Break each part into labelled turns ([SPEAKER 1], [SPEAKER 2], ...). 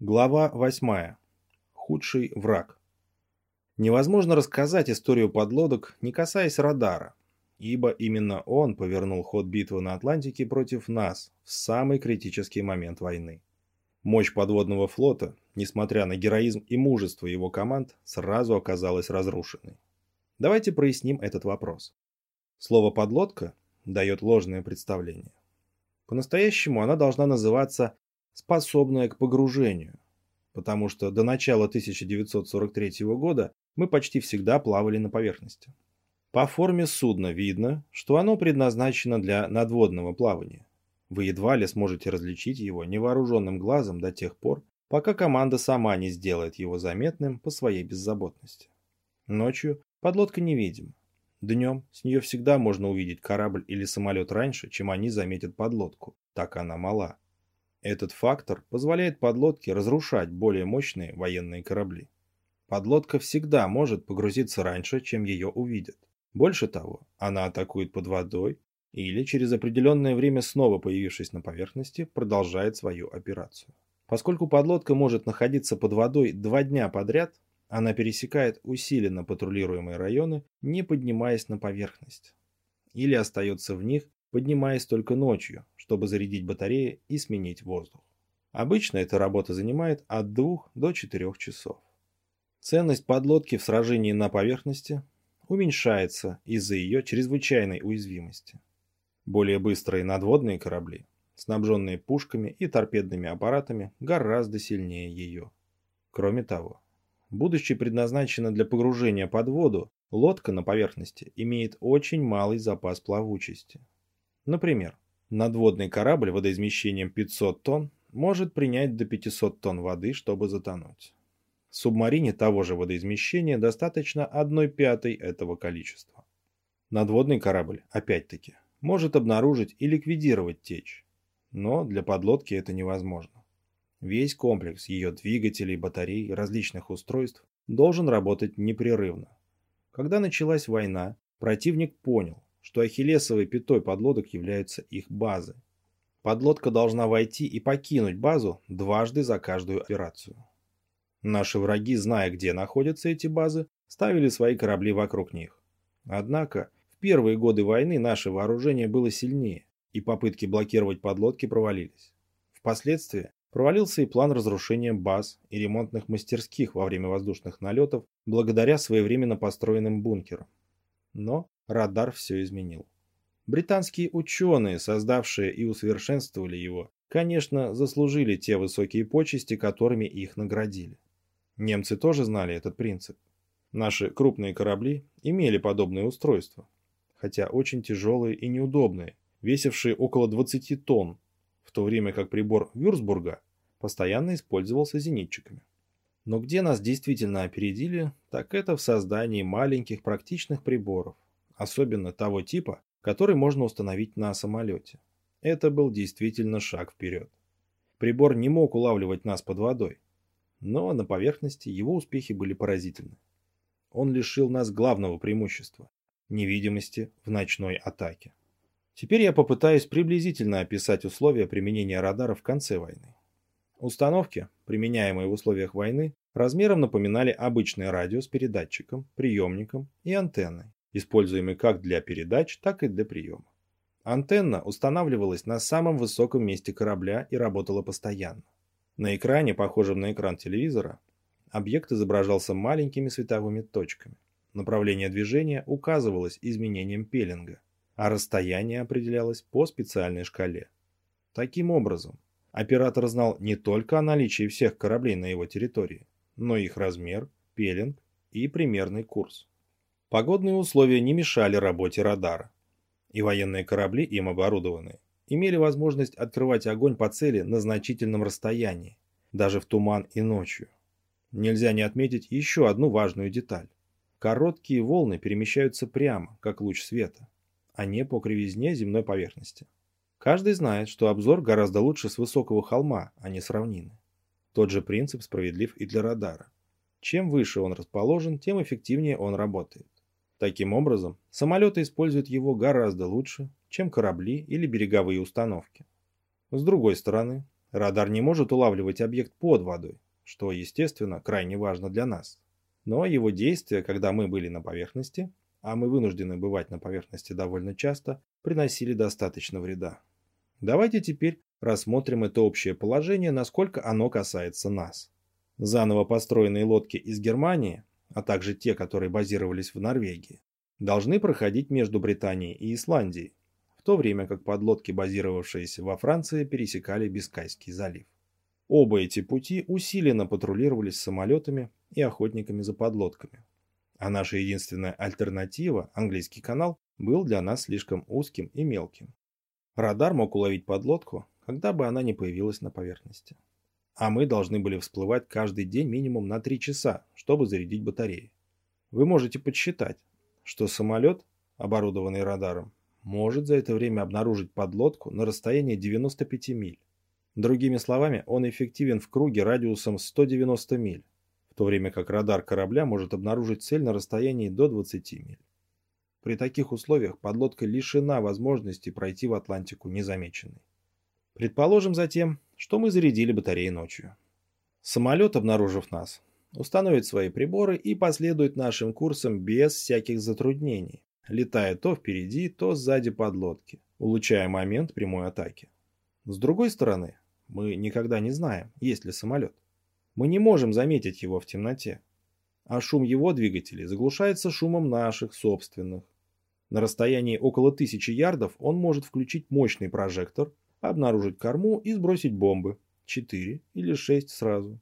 [SPEAKER 1] Глава 8. Худший враг. Невозможно рассказать историю подлодок, не касаясь радара, ибо именно он повернул ход битвы на Атлантике против нас в самый критический момент войны. Мощь подводного флота, несмотря на героизм и мужество его команд, сразу оказалась разрушенной. Давайте проясним этот вопрос. Слово «подлодка» дает ложное представление. По-настоящему она должна называться способная к погружению, потому что до начала 1943 года мы почти всегда плавали на поверхности. По форме судна видно, что оно предназначено для надводного плавания. Вы едва ли сможете различить его невооруженным глазом до тех пор, пока команда сама не сделает его заметным по своей беззаботности. Ночью подлодка невидима. Днем с нее всегда можно увидеть корабль или самолет раньше, чем они заметят подлодку, так она мала. Этот фактор позволяет подлодке разрушать более мощные военные корабли. Подлодка всегда может погрузиться раньше, чем ее увидят. Больше того, она атакует под водой или через определенное время снова появившись на поверхности, продолжает свою операцию. Поскольку подлодка может находиться под водой два дня подряд, она пересекает усиленно патрулируемые районы, не поднимаясь на поверхность. Или остается в них, поднимаясь только ночью, чтобы зарядить батареи и сменить воздух. Обычно эта работа занимает от 2 до 4 часов. Ценность подлодки в сражении на поверхности уменьшается из-за ее чрезвычайной уязвимости. Более быстрые надводные корабли, снабженные пушками и торпедными аппаратами, гораздо сильнее ее. Кроме того, будучи предназначена для погружения под воду, лодка на поверхности имеет очень малый запас плавучести. Например, Надводный корабль водоизмещением 500 тонн может принять до 500 тонн воды, чтобы затонуть. Субмарине того же водоизмещения достаточно 1 пятой этого количества. Надводный корабль, опять-таки, может обнаружить и ликвидировать течь, но для подлодки это невозможно. Весь комплекс ее двигателей, батарей, различных устройств должен работать непрерывно. Когда началась война, противник понял, что ахиллесовой пятой подлодок являются их базы. Подлодка должна войти и покинуть базу дважды за каждую операцию. Наши враги, зная, где находятся эти базы, ставили свои корабли вокруг них. Однако, в первые годы войны наше вооружение было сильнее, и попытки блокировать подлодки провалились. Впоследствии провалился и план разрушения баз и ремонтных мастерских во время воздушных налетов благодаря своевременно построенным бункерам. Но радар все изменил. Британские ученые, создавшие и усовершенствовали его, конечно, заслужили те высокие почести, которыми их наградили. Немцы тоже знали этот принцип. Наши крупные корабли имели подобные устройства, хотя очень тяжелые и неудобные, весившие около 20 тонн, в то время как прибор Вюрсбурга постоянно использовался зенитчиками. Но где нас действительно опередили, так это в создании маленьких практичных приборов, особенно того типа, который можно установить на самолете. Это был действительно шаг вперед. Прибор не мог улавливать нас под водой, но на поверхности его успехи были поразительны. Он лишил нас главного преимущества – невидимости в ночной атаке. Теперь я попытаюсь приблизительно описать условия применения радара в конце войны. Установки, применяемые в условиях войны, размером напоминали обычный радио с передатчиком, приемником и антенной используемый как для передач, так и для приема. Антенна устанавливалась на самом высоком месте корабля и работала постоянно. На экране, похожем на экран телевизора, объект изображался маленькими световыми точками. Направление движения указывалось изменением пеленга, а расстояние определялось по специальной шкале. Таким образом, оператор знал не только о наличии всех кораблей на его территории, но и их размер, пеленг и примерный курс. Погодные условия не мешали работе радара, и военные корабли, им оборудованные, имели возможность открывать огонь по цели на значительном расстоянии, даже в туман и ночью. Нельзя не отметить еще одну важную деталь. Короткие волны перемещаются прямо, как луч света, а не по кривизне земной поверхности. Каждый знает, что обзор гораздо лучше с высокого холма, а не с равнины. Тот же принцип справедлив и для радара. Чем выше он расположен, тем эффективнее он работает. Таким образом, самолеты используют его гораздо лучше, чем корабли или береговые установки. С другой стороны, Радар не может улавливать объект под водой, что, естественно, крайне важно для нас. Но его действия, когда мы были на поверхности, а мы вынуждены бывать на поверхности довольно часто, приносили достаточно вреда. Давайте теперь рассмотрим это общее положение, насколько оно касается нас. Заново построенные лодки из Германии, а также те, которые базировались в Норвегии, должны проходить между Британией и Исландией, в то время как подлодки, базировавшиеся во Франции, пересекали Бискайский залив. Оба эти пути усиленно патрулировались самолетами и охотниками за подлодками. А наша единственная альтернатива, английский канал, был для нас слишком узким и мелким. Радар мог уловить подлодку, когда бы она не появилась на поверхности. А мы должны были всплывать каждый день минимум на 3 часа, чтобы зарядить батареи. Вы можете подсчитать, что самолет, оборудованный радаром, может за это время обнаружить подлодку на расстоянии 95 миль. Другими словами, он эффективен в круге радиусом 190 миль, в то время как радар корабля может обнаружить цель на расстоянии до 20 миль. При таких условиях подлодка лишена возможности пройти в Атлантику незамеченной. Предположим затем, что мы зарядили батареи ночью. Самолет, обнаружив нас, установит свои приборы и последует нашим курсам без всяких затруднений, летая то впереди, то сзади подлодки, улучшая момент прямой атаки. С другой стороны, мы никогда не знаем, есть ли самолет. Мы не можем заметить его в темноте, а шум его двигателей заглушается шумом наших собственных. На расстоянии около тысячи ярдов он может включить мощный прожектор, обнаружить корму и сбросить бомбы, 4 или 6 сразу.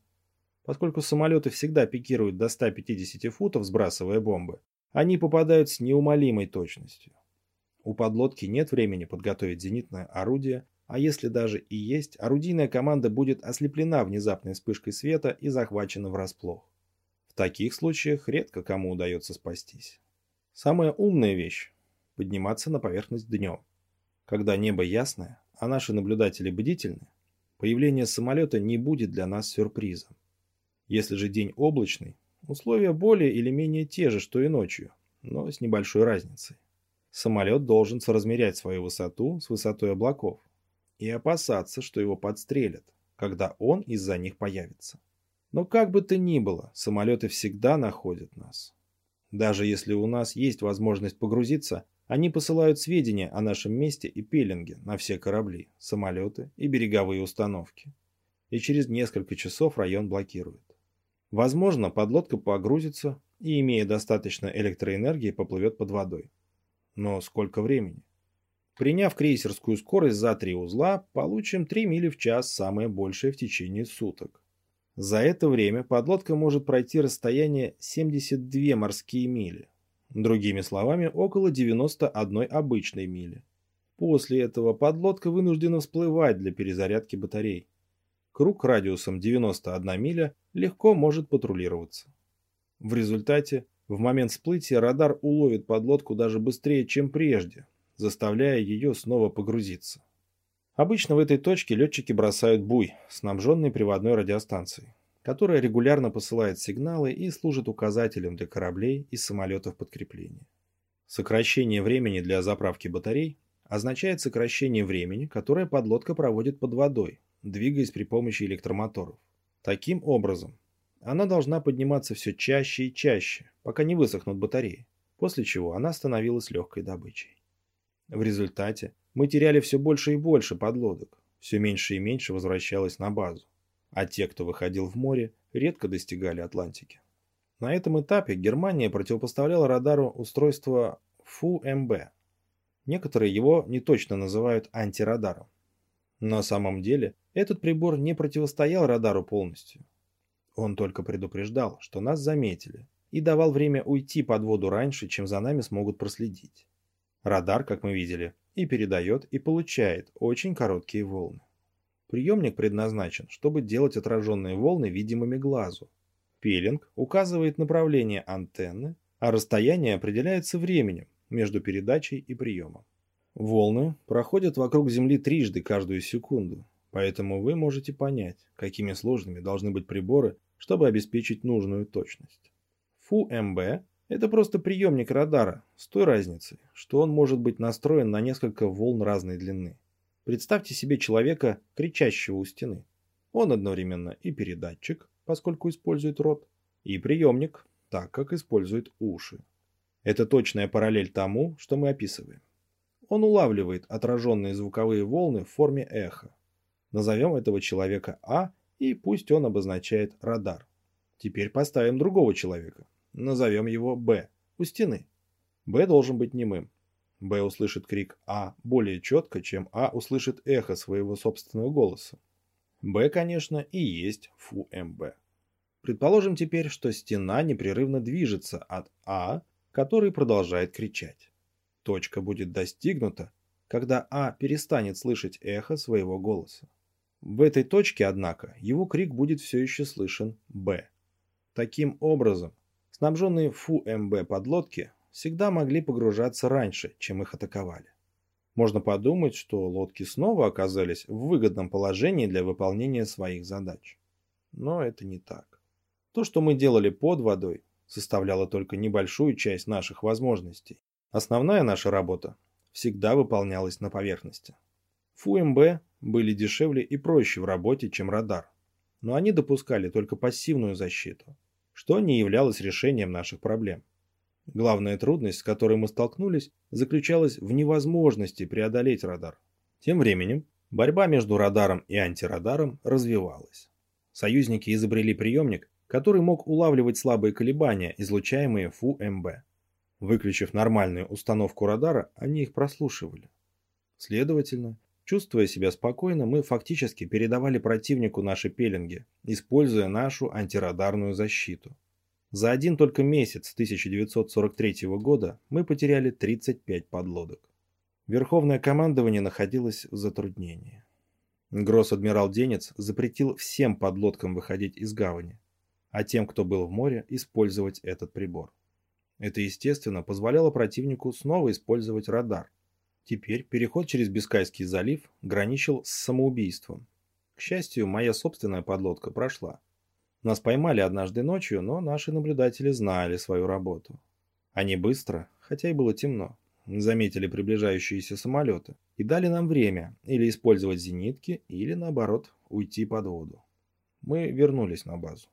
[SPEAKER 1] Поскольку самолеты всегда пикируют до 150 футов, сбрасывая бомбы, они попадают с неумолимой точностью. У подлодки нет времени подготовить зенитное орудие, а если даже и есть, орудийная команда будет ослеплена внезапной вспышкой света и захвачена врасплох. В таких случаях редко кому удается спастись. Самая умная вещь – подниматься на поверхность днем. Когда небо ясное, а наши наблюдатели бдительны, появление самолета не будет для нас сюрпризом. Если же день облачный, условия более или менее те же, что и ночью, но с небольшой разницей. Самолет должен соразмерять свою высоту с высотой облаков и опасаться, что его подстрелят, когда он из-за них появится. Но как бы то ни было, самолеты всегда находят нас. Даже если у нас есть возможность погрузиться, они посылают сведения о нашем месте и пеленге на все корабли, самолеты и береговые установки. И через несколько часов район блокируют. Возможно, подлодка погрузится и, имея достаточно электроэнергии, поплывет под водой. Но сколько времени? Приняв крейсерскую скорость за три узла, получим 3 мили в час, самое большее в течение суток. За это время подлодка может пройти расстояние 72 морские мили. Другими словами, около 91 обычной мили. После этого подлодка вынуждена всплывать для перезарядки батарей. Круг радиусом 91 миля легко может патрулироваться. В результате, в момент всплытия радар уловит подлодку даже быстрее, чем прежде, заставляя ее снова погрузиться. Обычно в этой точке летчики бросают буй, снабженный приводной радиостанцией, которая регулярно посылает сигналы и служит указателем для кораблей и самолетов подкрепления. Сокращение времени для заправки батарей означает сокращение времени, которое подлодка проводит под водой, двигаясь при помощи электромоторов. Таким образом, она должна подниматься все чаще и чаще, пока не высохнут батареи, после чего она становилась легкой добычей. В результате мы теряли все больше и больше подлодок, все меньше и меньше возвращалось на базу, а те, кто выходил в море, редко достигали Атлантики. На этом этапе Германия противопоставляла радару устройство ФУ-МБ. Некоторые его неточно называют антирадаром. На самом деле этот прибор не противостоял радару полностью. Он только предупреждал, что нас заметили, и давал время уйти под воду раньше, чем за нами смогут проследить. Радар, как мы видели, и передает, и получает очень короткие волны. Приемник предназначен, чтобы делать отраженные волны видимыми глазу. Пелинг указывает направление антенны, а расстояние определяется временем между передачей и приемом. Волны проходят вокруг Земли трижды каждую секунду, Поэтому вы можете понять, какими сложными должны быть приборы, чтобы обеспечить нужную точность. ФУ-МБ – это просто приемник радара с той разницей, что он может быть настроен на несколько волн разной длины. Представьте себе человека, кричащего у стены. Он одновременно и передатчик, поскольку использует рот, и приемник, так как использует уши. Это точная параллель тому, что мы описываем. Он улавливает отраженные звуковые волны в форме эха. Назовем этого человека А, и пусть он обозначает радар. Теперь поставим другого человека. Назовем его Б, у стены. Б должен быть немым. Б услышит крик А более четко, чем А услышит эхо своего собственного голоса. Б, конечно, и есть ФУМБ. Предположим теперь, что стена непрерывно движется от А, который продолжает кричать. Точка будет достигнута, когда А перестанет слышать эхо своего голоса. В этой точке, однако, его крик будет все еще слышен Б. Таким образом, снабженные ФУМБ подлодки всегда могли погружаться раньше, чем их атаковали. Можно подумать, что лодки снова оказались в выгодном положении для выполнения своих задач. Но это не так. То, что мы делали под водой, составляло только небольшую часть наших возможностей. Основная наша работа всегда выполнялась на поверхности. ФУМБ были дешевле и проще в работе, чем радар, но они допускали только пассивную защиту, что не являлось решением наших проблем. Главная трудность, с которой мы столкнулись, заключалась в невозможности преодолеть радар. Тем временем борьба между радаром и антирадаром развивалась. Союзники изобрели приемник, который мог улавливать слабые колебания, излучаемые ФУ-МБ. Выключив нормальную установку радара, они их прослушивали. Следовательно, чувствуя себя спокойно, мы фактически передавали противнику наши пеленги, используя нашу антирадарную защиту. За один только месяц 1943 года мы потеряли 35 подлодок. Верховное командование находилось в затруднении. Гросс-адмирал Денец запретил всем подлодкам выходить из гавани, а тем, кто был в море, использовать этот прибор. Это, естественно, позволяло противнику снова использовать радар. Теперь переход через Бискайский залив граничил с самоубийством. К счастью, моя собственная подлодка прошла. Нас поймали однажды ночью, но наши наблюдатели знали свою работу. Они быстро, хотя и было темно, заметили приближающиеся самолеты и дали нам время или использовать зенитки, или наоборот уйти под воду. Мы вернулись на базу.